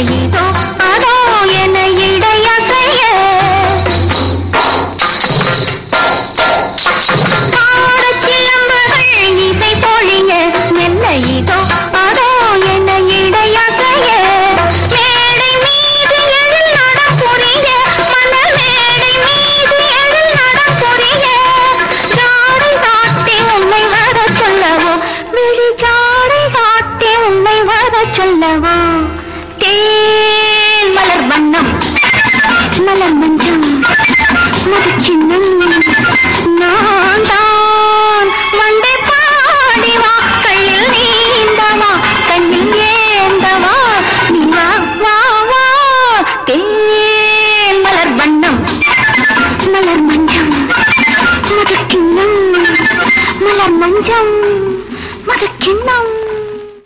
இதோ அதோ என இடையகைய. காரச்சிலம்புகள் இசை பொழிய மெல்ல இதோ அதோ என இடையகைய.